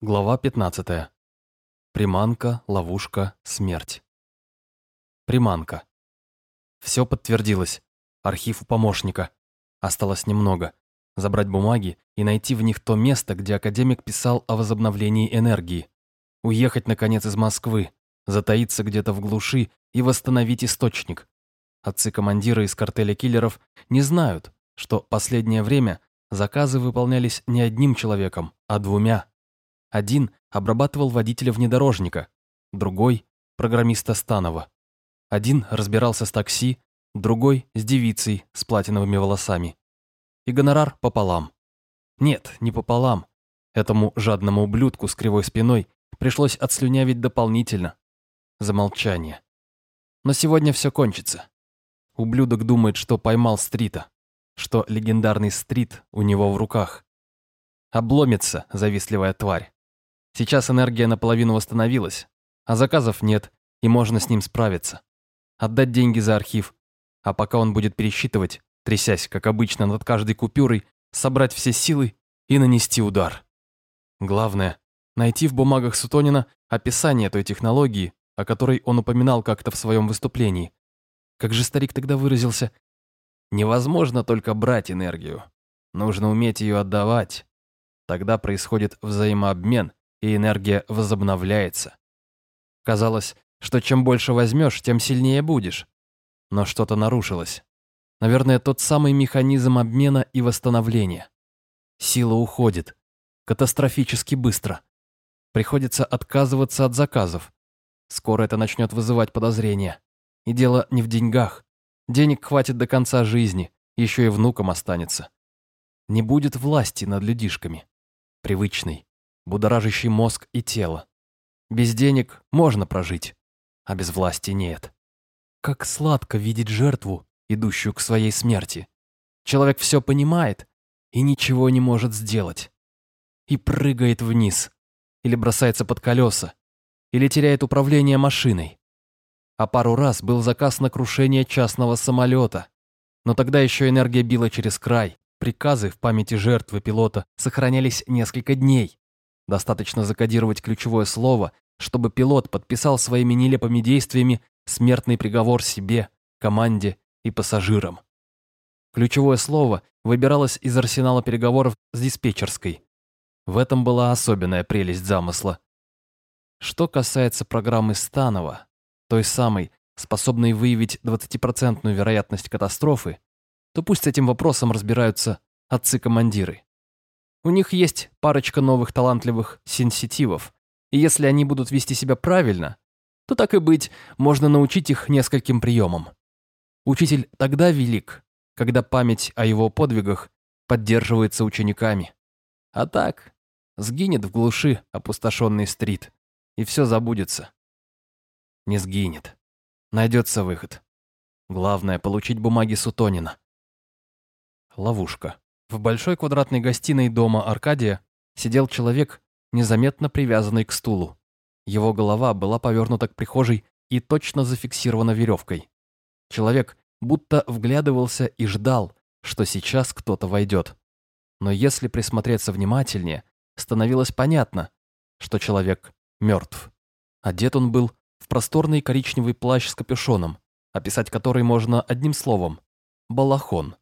Глава 15. Приманка, ловушка, смерть. Приманка. Все подтвердилось. Архив у помощника. Осталось немного. Забрать бумаги и найти в них то место, где академик писал о возобновлении энергии. Уехать, наконец, из Москвы, затаиться где-то в глуши и восстановить источник. Отцы-командиры из картеля киллеров не знают, что последнее время заказы выполнялись не одним человеком, а двумя. Один обрабатывал водителя внедорожника, другой – программиста Станова. Один разбирался с такси, другой – с девицей с платиновыми волосами. И гонорар пополам. Нет, не пополам. Этому жадному ублюдку с кривой спиной пришлось отслюнявить дополнительно. Замолчание. Но сегодня все кончится. Ублюдок думает, что поймал Стрита, что легендарный Стрит у него в руках. Обломится завистливая тварь. Сейчас энергия наполовину восстановилась, а заказов нет, и можно с ним справиться. Отдать деньги за архив, а пока он будет пересчитывать, трясясь, как обычно, над каждой купюрой, собрать все силы и нанести удар. Главное – найти в бумагах Сутонина описание той технологии, о которой он упоминал как-то в своем выступлении. Как же старик тогда выразился? Невозможно только брать энергию. Нужно уметь ее отдавать. Тогда происходит взаимообмен, и энергия возобновляется. Казалось, что чем больше возьмешь, тем сильнее будешь. Но что-то нарушилось. Наверное, тот самый механизм обмена и восстановления. Сила уходит. Катастрофически быстро. Приходится отказываться от заказов. Скоро это начнет вызывать подозрения. И дело не в деньгах. Денег хватит до конца жизни, еще и внукам останется. Не будет власти над людишками. Привычной, будоражащий мозг и тело. Без денег можно прожить, а без власти нет. Как сладко видеть жертву, идущую к своей смерти. Человек все понимает и ничего не может сделать. И прыгает вниз, или бросается под колеса, или теряет управление машиной. А пару раз был заказ на крушение частного самолета. Но тогда еще энергия била через край. Приказы в памяти жертвы пилота сохранялись несколько дней. Достаточно закодировать ключевое слово, чтобы пилот подписал своими нелепыми действиями смертный приговор себе, команде и пассажирам. Ключевое слово выбиралось из арсенала переговоров с диспетчерской. В этом была особенная прелесть замысла. Что касается программы Станова, той самой, способной выявить 20% вероятность катастрофы, то пусть с этим вопросом разбираются отцы-командиры. У них есть парочка новых талантливых сенситивов, и если они будут вести себя правильно, то так и быть, можно научить их нескольким приемам. Учитель тогда велик, когда память о его подвигах поддерживается учениками. А так, сгинет в глуши опустошенный стрит, и все забудется. Не сгинет. Найдется выход. Главное — получить бумаги Сутонина. Ловушка. В большой квадратной гостиной дома Аркадия сидел человек, незаметно привязанный к стулу. Его голова была повернута к прихожей и точно зафиксирована веревкой. Человек будто вглядывался и ждал, что сейчас кто-то войдет. Но если присмотреться внимательнее, становилось понятно, что человек мертв. Одет он был в просторный коричневый плащ с капюшоном, описать который можно одним словом – балахон.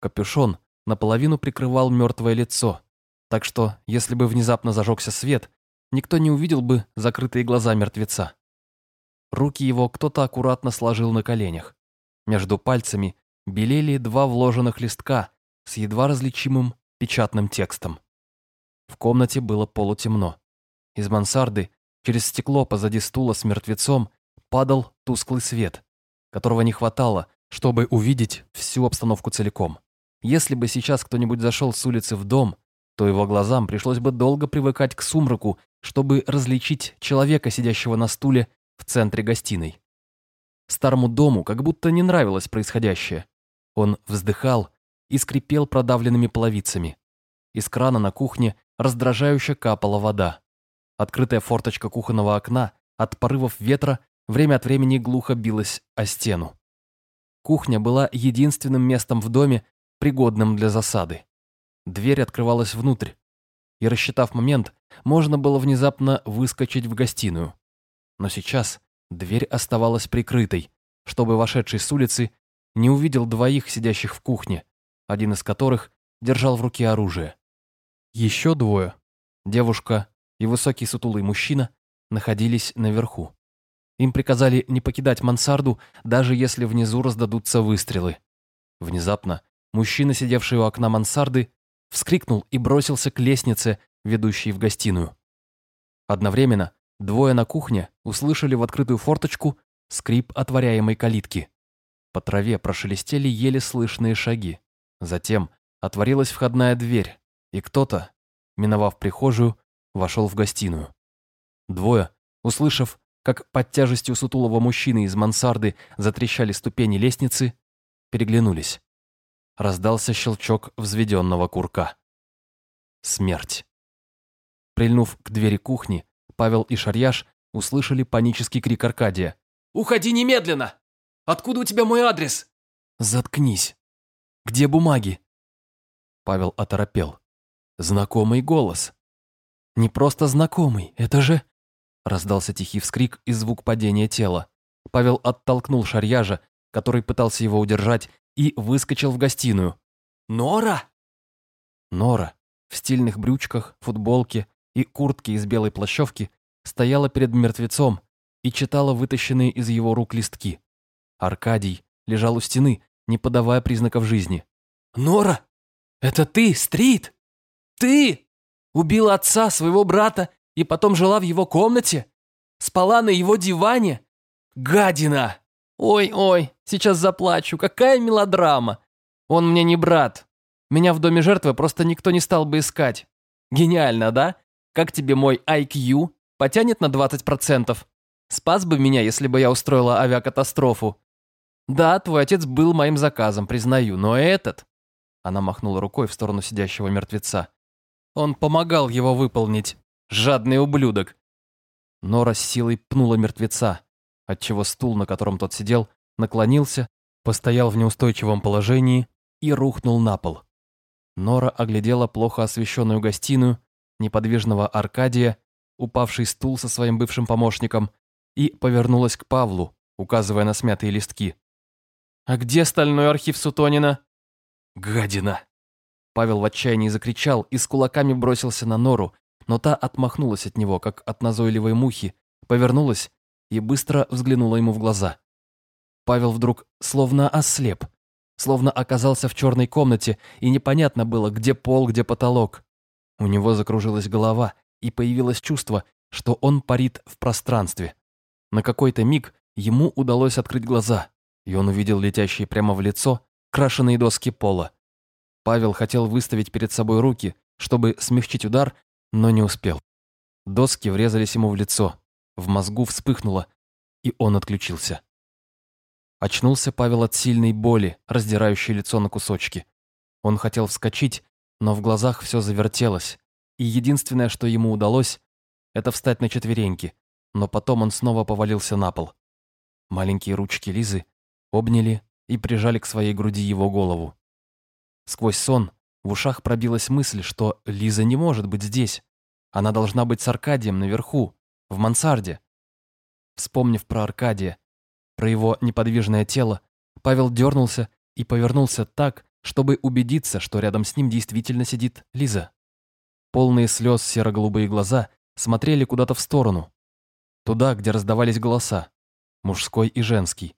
Капюшон наполовину прикрывал мертвое лицо, так что, если бы внезапно зажегся свет, никто не увидел бы закрытые глаза мертвеца. Руки его кто-то аккуратно сложил на коленях. Между пальцами белели два вложенных листка с едва различимым печатным текстом. В комнате было полутемно. Из мансарды через стекло позади стула с мертвецом падал тусклый свет, которого не хватало, чтобы увидеть всю обстановку целиком. Если бы сейчас кто-нибудь зашел с улицы в дом, то его глазам пришлось бы долго привыкать к сумраку, чтобы различить человека, сидящего на стуле в центре гостиной. Старому дому как будто не нравилось происходящее. Он вздыхал и скрипел продавленными половицами. Из крана на кухне раздражающе капала вода. Открытая форточка кухонного окна от порывов ветра время от времени глухо билась о стену. Кухня была единственным местом в доме, пригодным для засады. Дверь открывалась внутрь, и, рассчитав момент, можно было внезапно выскочить в гостиную. Но сейчас дверь оставалась прикрытой, чтобы вошедший с улицы не увидел двоих сидящих в кухне, один из которых держал в руке оружие. Еще двое, девушка и высокий сутулый мужчина, находились наверху. Им приказали не покидать мансарду, даже если внизу раздадутся выстрелы. Внезапно мужчина, сидевший у окна мансарды, вскрикнул и бросился к лестнице, ведущей в гостиную. Одновременно двое на кухне услышали в открытую форточку скрип отворяемой калитки. По траве прошелестели еле слышные шаги. Затем отворилась входная дверь, и кто-то, миновав прихожую, вошел в гостиную. Двое, услышав, как под тяжестью сутулого мужчины из мансарды затрещали ступени лестницы, переглянулись. Раздался щелчок взведенного курка. Смерть. Прильнув к двери кухни, Павел и Шарьяш услышали панический крик Аркадия. «Уходи немедленно! Откуда у тебя мой адрес?» «Заткнись! Где бумаги?» Павел оторопел. Знакомый голос. Не просто знакомый, это же... Раздался тихий вскрик и звук падения тела. Павел оттолкнул Шарьяжа, который пытался его удержать, и выскочил в гостиную. «Нора!» Нора в стильных брючках, футболке и куртке из белой плащевки стояла перед мертвецом и читала вытащенные из его рук листки. Аркадий лежал у стены, не подавая признаков жизни. «Нора, это ты, Стрит? Ты убила отца своего брата и потом жила в его комнате? Спала на его диване? Гадина! Ой-ой, сейчас заплачу, какая мелодрама! Он мне не брат. Меня в доме жертвы просто никто не стал бы искать. Гениально, да? Как тебе мой IQ? Потянет на 20%? Спас бы меня, если бы я устроила авиакатастрофу. Да, твой отец был моим заказом, признаю, но этот... Она махнула рукой в сторону сидящего мертвеца. Он помогал его выполнить. Жадный ублюдок. Нора с силой пнула мертвеца, отчего стул, на котором тот сидел, наклонился, постоял в неустойчивом положении и рухнул на пол. Нора оглядела плохо освещенную гостиную, неподвижного Аркадия, упавший стул со своим бывшим помощником, и повернулась к Павлу, указывая на смятые листки. «А где стальной архив Сутонина?» «Гадина!» Павел в отчаянии закричал и с кулаками бросился на нору, но та отмахнулась от него, как от назойливой мухи, повернулась и быстро взглянула ему в глаза. Павел вдруг словно ослеп, словно оказался в черной комнате, и непонятно было, где пол, где потолок. У него закружилась голова, и появилось чувство, что он парит в пространстве. На какой-то миг ему удалось открыть глаза, и он увидел летящие прямо в лицо крашеные доски пола. Павел хотел выставить перед собой руки, чтобы смягчить удар, но не успел. Доски врезались ему в лицо, в мозгу вспыхнуло, и он отключился. Очнулся Павел от сильной боли, раздирающей лицо на кусочки. Он хотел вскочить, но в глазах все завертелось, и единственное, что ему удалось, это встать на четвереньки, но потом он снова повалился на пол. Маленькие ручки Лизы обняли и прижали к своей груди его голову. Сквозь сон в ушах пробилась мысль, что Лиза не может быть здесь. Она должна быть с Аркадием наверху, в мансарде. Вспомнив про Аркадия, про его неподвижное тело, Павел дернулся и повернулся так, чтобы убедиться, что рядом с ним действительно сидит Лиза. Полные слез серо-голубые глаза смотрели куда-то в сторону, туда, где раздавались голоса, мужской и женский.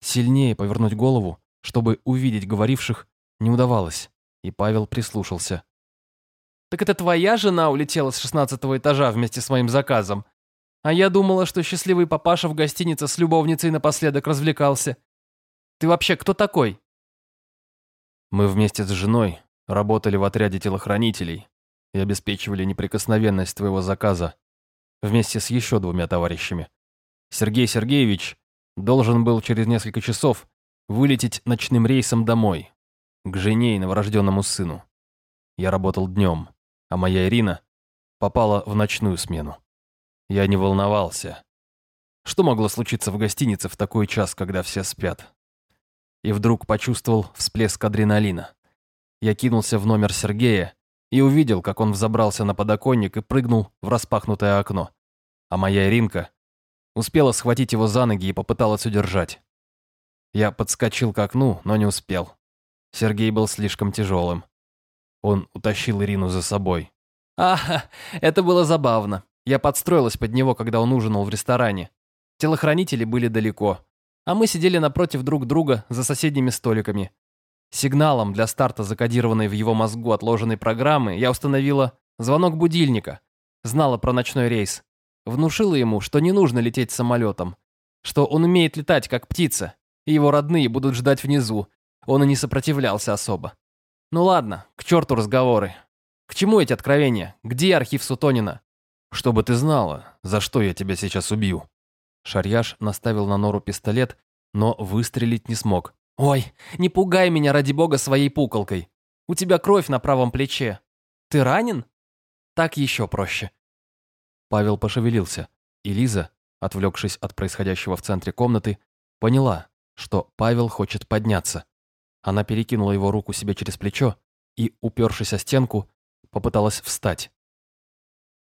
Сильнее повернуть голову, чтобы увидеть говоривших, не удавалось, и Павел прислушался. «Так это твоя жена улетела с шестнадцатого этажа вместе с моим заказом? А я думала, что счастливый папаша в гостинице с любовницей напоследок развлекался. Ты вообще кто такой?» Мы вместе с женой работали в отряде телохранителей и обеспечивали неприкосновенность твоего заказа вместе с еще двумя товарищами. Сергей Сергеевич должен был через несколько часов вылететь ночным рейсом домой, к жене и новорожденному сыну. Я работал днем, а моя Ирина попала в ночную смену. Я не волновался. Что могло случиться в гостинице в такой час, когда все спят? И вдруг почувствовал всплеск адреналина. Я кинулся в номер Сергея и увидел, как он взобрался на подоконник и прыгнул в распахнутое окно. А моя Иринка успела схватить его за ноги и попыталась удержать. Я подскочил к окну, но не успел. Сергей был слишком тяжелым. Он утащил Ирину за собой. «Ага, это было забавно. Я подстроилась под него, когда он ужинал в ресторане. Телохранители были далеко, а мы сидели напротив друг друга за соседними столиками. Сигналом для старта закодированной в его мозгу отложенной программы я установила звонок будильника, знала про ночной рейс, внушила ему, что не нужно лететь самолетом, что он умеет летать как птица, и его родные будут ждать внизу, он и не сопротивлялся особо. Ну ладно, к черту разговоры. К чему эти откровения? Где архив Сутонина? Чтобы ты знала, за что я тебя сейчас убью. Шарьяш наставил на нору пистолет, но выстрелить не смог. «Ой, не пугай меня, ради бога, своей пуколкой. У тебя кровь на правом плече. Ты ранен?» «Так еще проще». Павел пошевелился, и Лиза, отвлекшись от происходящего в центре комнаты, поняла, что Павел хочет подняться. Она перекинула его руку себе через плечо и, упершись о стенку, попыталась встать.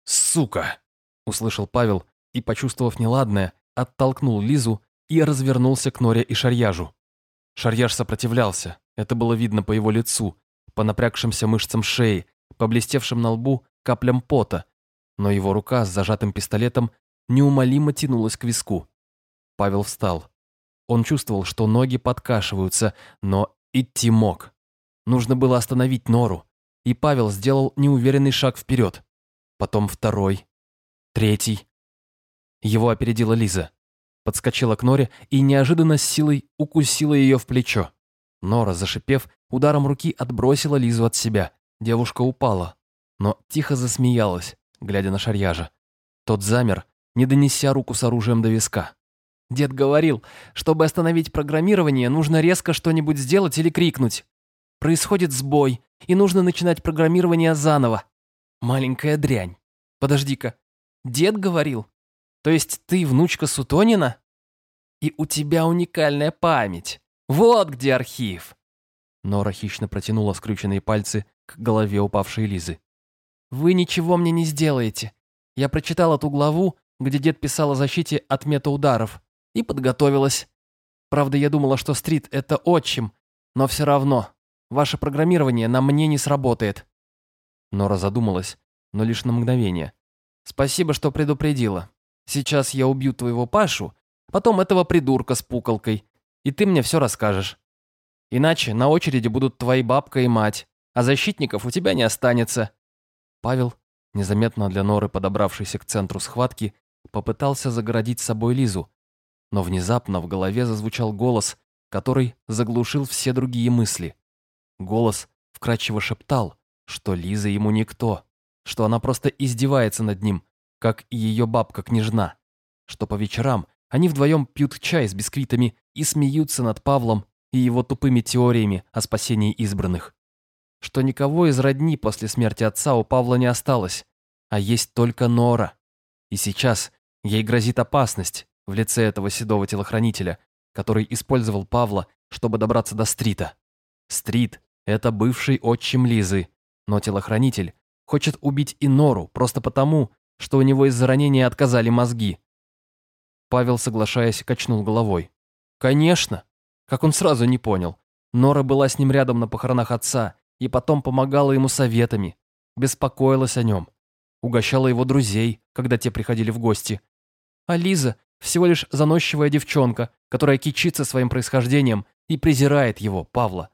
«Сука!» – услышал Павел и, почувствовав неладное, оттолкнул Лизу и развернулся к Норе и Шарьяжу. Шарьяж сопротивлялся, это было видно по его лицу, по напрягшимся мышцам шеи, по блестевшим на лбу каплям пота, но его рука с зажатым пистолетом неумолимо тянулась к виску. Павел встал. Он чувствовал, что ноги подкашиваются, но идти мог. Нужно было остановить Нору, и Павел сделал неуверенный шаг вперед. Потом второй, третий. Его опередила Лиза. Подскочила к Норе и неожиданно с силой укусила ее в плечо. Нора, зашипев, ударом руки отбросила Лизу от себя. Девушка упала, но тихо засмеялась, глядя на Шарьяжа. Тот замер, не донеся руку с оружием до виска. Дед говорил, чтобы остановить программирование, нужно резко что-нибудь сделать или крикнуть. Происходит сбой, и нужно начинать программирование заново. Маленькая дрянь. Подожди-ка. Дед говорил? То есть ты внучка Сутонина? И у тебя уникальная память. Вот где архив. Нора хищно протянула скрюченные пальцы к голове упавшей Лизы. Вы ничего мне не сделаете. Я прочитала ту главу, где дед писал о защите от метаударов, и подготовилась. Правда, я думала, что стрит — это отчим, но все равно, ваше программирование на мне не сработает. Нора задумалась, но лишь на мгновение. Спасибо, что предупредила. Сейчас я убью твоего Пашу, потом этого придурка с пуколкой, и ты мне все расскажешь. Иначе на очереди будут твои бабка и мать, а защитников у тебя не останется». Павел, незаметно для Норы подобравшийся к центру схватки, попытался загородить собой Лизу, но внезапно в голове зазвучал голос, который заглушил все другие мысли. Голос вкрадчиво шептал, что Лиза ему никто, что она просто издевается над ним, как и ее бабка-княжна, что по вечерам они вдвоем пьют чай с бисквитами и смеются над Павлом и его тупыми теориями о спасении избранных. Что никого из родни после смерти отца у Павла не осталось, а есть только Нора. И сейчас ей грозит опасность в лице этого седого телохранителя, который использовал Павла, чтобы добраться до Стрита. Стрит – это бывший отчим Лизы, но телохранитель хочет убить и Нору просто потому, что у него из-за ранения отказали мозги. Павел, соглашаясь, качнул головой. Конечно. Как он сразу не понял. Нора была с ним рядом на похоронах отца и потом помогала ему советами, беспокоилась о нем, угощала его друзей, когда те приходили в гости. А Лиза всего лишь заносчивая девчонка, которая кичится своим происхождением и презирает его, Павла.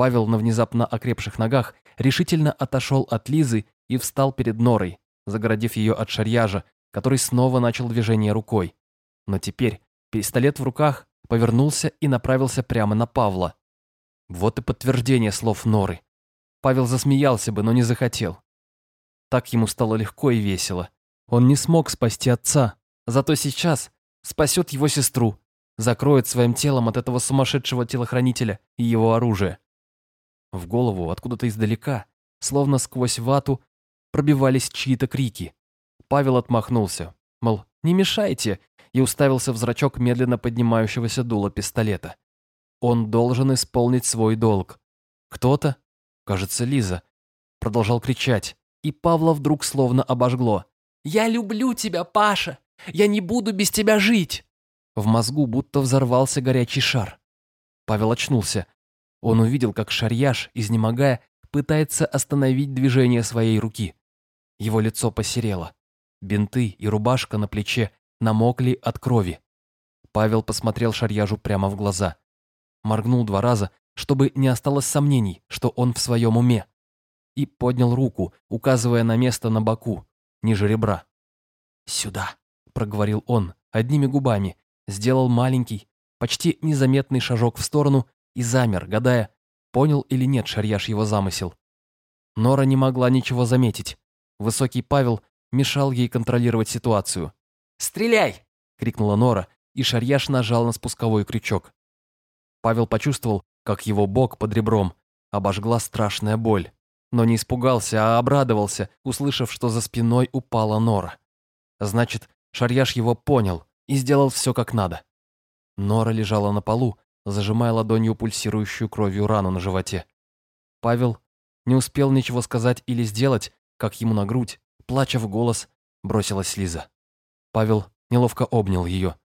Павел на внезапно окрепших ногах решительно отошел от Лизы и встал перед Норой, загородив ее от шарьяжа, который снова начал движение рукой. Но теперь пистолет в руках повернулся и направился прямо на Павла. Вот и подтверждение слов Норы. Павел засмеялся бы, но не захотел. Так ему стало легко и весело. Он не смог спасти отца, зато сейчас спасет его сестру, закроет своим телом от этого сумасшедшего телохранителя и его оружия. В голову откуда-то издалека, словно сквозь вату, пробивались чьи-то крики. Павел отмахнулся, мол, не мешайте, и уставился в зрачок медленно поднимающегося дула пистолета. Он должен исполнить свой долг. Кто-то, кажется, Лиза, продолжал кричать, и Павла вдруг словно обожгло. «Я люблю тебя, Паша! Я не буду без тебя жить!» В мозгу будто взорвался горячий шар. Павел очнулся. Он увидел, как шарьяж, изнемогая, пытается остановить движение своей руки. Его лицо посерело. Бинты и рубашка на плече намокли от крови. Павел посмотрел шарьяжу прямо в глаза. Моргнул два раза, чтобы не осталось сомнений, что он в своем уме. И поднял руку, указывая на место на боку, ниже ребра. «Сюда», — проговорил он, одними губами, сделал маленький, почти незаметный шажок в сторону и замер, гадая, понял или нет Шарьяш его замысел. Нора не могла ничего заметить. Высокий Павел мешал ей контролировать ситуацию. «Стреляй!» — крикнула Нора, и Шарьяш нажал на спусковой крючок. Павел почувствовал, как его бок под ребром обожгла страшная боль, но не испугался, а обрадовался, услышав, что за спиной упала Нора. Значит, Шарьяш его понял и сделал все как надо. Нора лежала на полу, зажимая ладонью пульсирующую кровью рану на животе. Павел не успел ничего сказать или сделать, как ему на грудь, плача в голос, бросилась Лиза. Павел неловко обнял ее.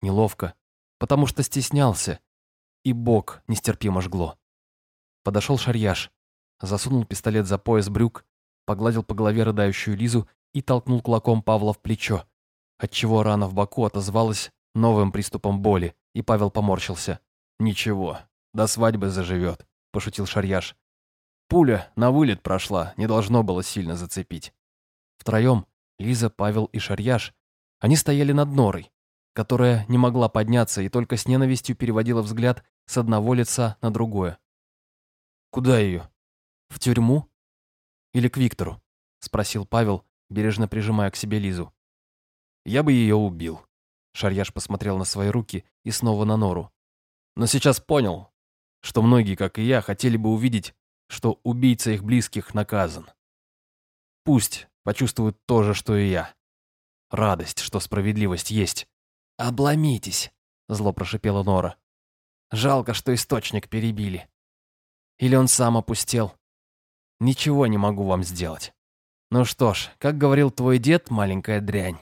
Неловко, потому что стеснялся, и бок нестерпимо жгло. Подошел Шарьяш, засунул пистолет за пояс брюк, погладил по голове рыдающую Лизу и толкнул кулаком Павла в плечо, отчего рана в боку отозвалась новым приступом боли, и Павел поморщился. «Ничего, до свадьбы заживет», – пошутил Шарьяш. «Пуля на вылет прошла, не должно было сильно зацепить». Втроем, Лиза, Павел и Шарьяш, они стояли над норой, которая не могла подняться и только с ненавистью переводила взгляд с одного лица на другое. «Куда ее? В тюрьму? Или к Виктору?» – спросил Павел, бережно прижимая к себе Лизу. «Я бы ее убил». Шарьяш посмотрел на свои руки и снова на нору но сейчас понял, что многие, как и я, хотели бы увидеть, что убийца их близких наказан. Пусть почувствуют то же, что и я. Радость, что справедливость есть. «Обломитесь», — зло прошипела Нора. «Жалко, что источник перебили. Или он сам опустел. Ничего не могу вам сделать. Ну что ж, как говорил твой дед, маленькая дрянь».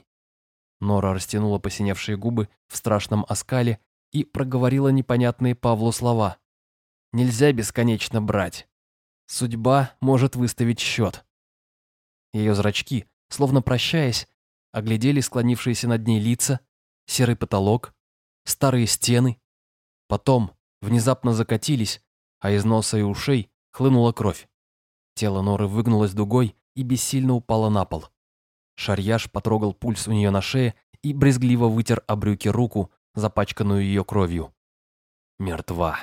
Нора растянула посиневшие губы в страшном оскале и проговорила непонятные Павлу слова. «Нельзя бесконечно брать. Судьба может выставить счет». Ее зрачки, словно прощаясь, оглядели склонившиеся над ней лица, серый потолок, старые стены. Потом внезапно закатились, а из носа и ушей хлынула кровь. Тело Норы выгнулось дугой и бессильно упало на пол. Шарьяж потрогал пульс у нее на шее и брезгливо вытер о брюки руку, запачканную ее кровью. Мертва.